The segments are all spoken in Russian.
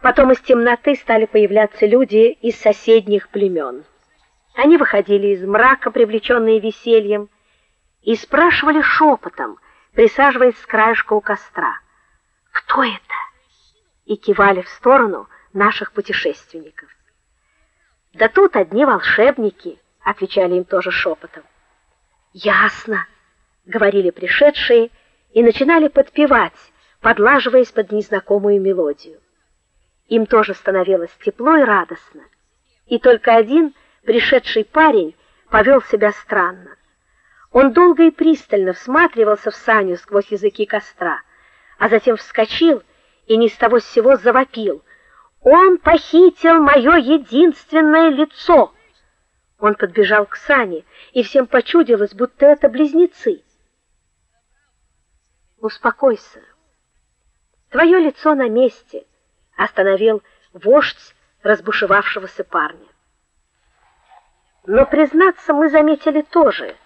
Потом из темноты стали появляться люди из соседних племен. Они выходили из мрака, привлеченные весельем, и спрашивали шепотом, присаживаясь с краешка у костра: "Кто это?" и кивали в сторону наших путешественников. "Да тут одни волшебники", отвечали им тоже шепотом. "Ясно", говорили пришедшие и начинали подпевать, подлаживаясь под незнакомую мелодию. Им тоже становилось тепло и радостно. И только один пришедший парень повел себя странно. Он долго и пристально всматривался в Саню сквозь языки костра, а затем вскочил и ни с того с сего завопил: "Он похитил мое единственное лицо!" Он подбежал к Сане, и всем почудилось, будто это близнецы. "Успокойся. Твое лицо на месте", остановил вождь разбушевавшегося парня. Но признаться, мы заметили тоже.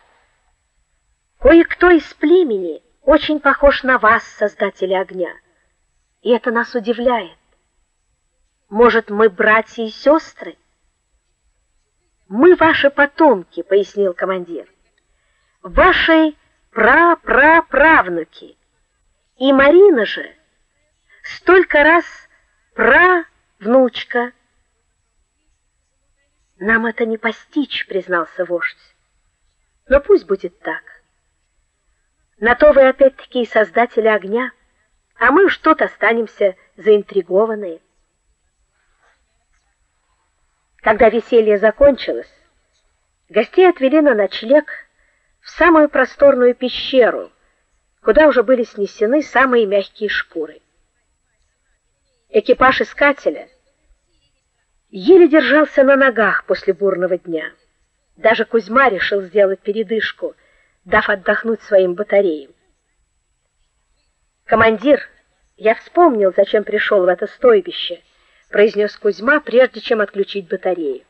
Кое-кто из племени очень похож на вас, создатели огня. И это нас удивляет. Может, мы братья и сестры? Мы ваши потомки, пояснил командир. Ваши пра-пра-правнуки. И Марина же столько раз Пра-внучка. Нам это не постичь, признался вождь. Но пусть будет так. На то вы опять-таки и создатели огня, а мы тут останемся заинтригованные. Когда веселье закончилось, гостей отвели на ночлег в самую просторную пещеру, куда уже были снесены самые мягкие шкуры. Экипаж искателя еле держался на ногах после бурного дня. Даже Кузьма решил сделать передышку, дав отдохнуть своим батареям. Командир, я вспомнил, зачем пришел в это стойбище, произнес Кузьма, прежде чем отключить батарею.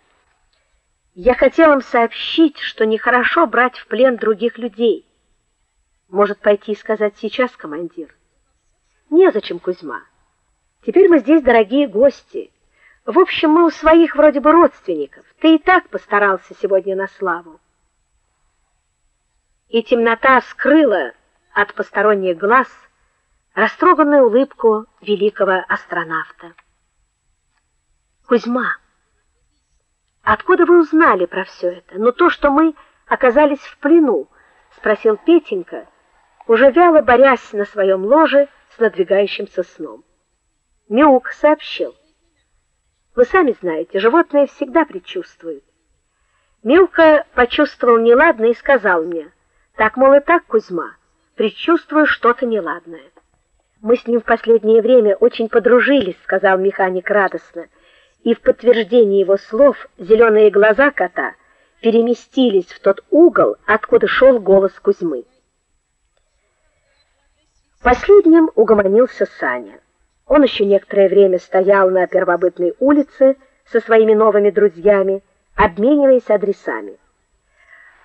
Я хотел им сообщить, что нехорошо брать в плен других людей. Может, пойти и сказать сейчас, командир? Незачем, Кузьма. Теперь мы здесь дорогие гости. В общем, мы у своих вроде бы родственников. Ты и так постарался сегодня на славу. И темнота скрыла от посторонних глаз растроганную улыбку великого астронавта. Кузьма, откуда вы узнали про все это? Ну то, что мы оказались в плену, спросил Петенька, уже вяло борясь на своем ложе с надвигающимся сном. Мяук сообщил. Вы сами знаете, животные всегда предчувствуют. Милка почувствовал неладное и сказал мне: "Так, мол, и так, Кузьма, предчувствую что-то неладное". Мы с ним в последнее время очень подружились, сказал механик радостно. И в подтверждение его слов зеленые глаза кота переместились в тот угол, откуда шел голос Кузьмы. Последним угомонился Саня. Он еще некоторое время стоял на первобытной улице со своими новыми друзьями, обмениваясь адресами.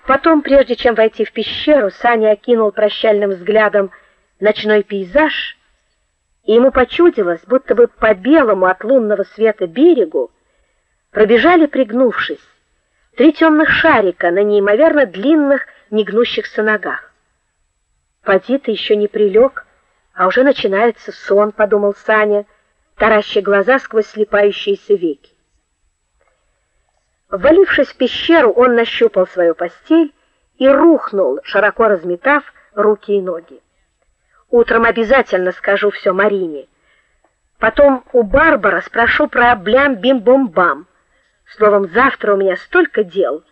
Потом, прежде чем войти в пещеру, Саня окинул прощальным взглядом ночной пейзаж, и ему почудилось, будто бы по белому от лунного света берегу пробежали, пригнувшись, три темных шарика на неимоверно длинных, негнущихся ногах. Поди ты еще не прилег, а уже начинается сон, подумал Саня, тараща глаза сквозь слепающиеся веки. Ввалившись в пещеру, он нащупал свою постель и рухнул, широко разметав руки и ноги. Утром обязательно скажу все Марине. Потом у Барбара спрошу про блям-бим-бом-бам. Словом, завтра у меня столько дел,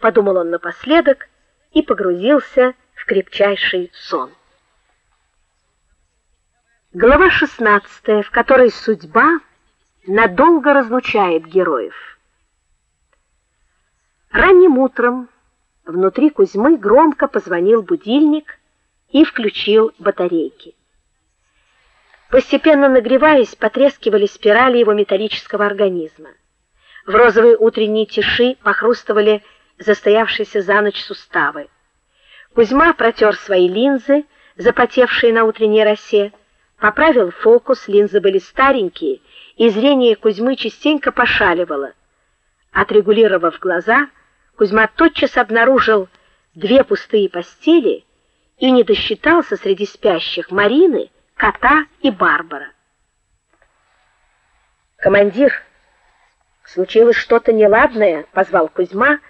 подумал он напоследок и погрузился в крепчайший сон. Глава 16, в которой судьба надолго разлучает героев. Ранним утром внутри Кузьмы громко позвонил будильник и включил батарейки. Постепенно нагреваясь, потрескивали спирали его металлического организма. В розовой утренней тиши похрустывали застоявшиеся за ночь суставы. Кузьма протер свои линзы, запотевшие на утренней росе, Поправил фокус, линзы были старенькие и зрение Кузьмы частенько пошаливало. Отрегулировав глаза, Кузьма тотчас обнаружил две пустые постели и не досчитался среди спящих Марины, кота и Барбара. Командир, случилось что-то неладное, позвал Кузьма,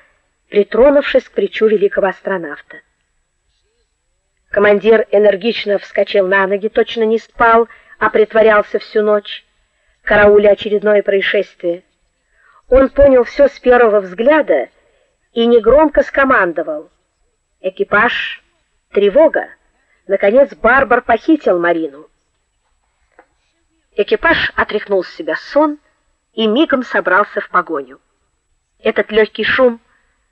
притронувшись к плечу великого астронавта. Командир энергично вскочил на ноги, точно не спал, а притворялся всю ночь, карауля очередное происшествие. Он понял все с первого взгляда и негромко скомандовал: "Экипаж, тревога!" Наконец Барбар похитил Марину. Экипаж отряхнул с себя сон и мигом собрался в погоню. Этот легкий шум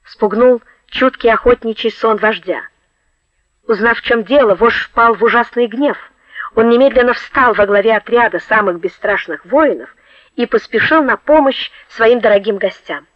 спугнул чуткий охотничий сон вождя. Узнав, в чем дело, вождь впал в ужасный гнев. Он немедленно встал во главе отряда самых бесстрашных воинов и поспешил на помощь своим дорогим гостям.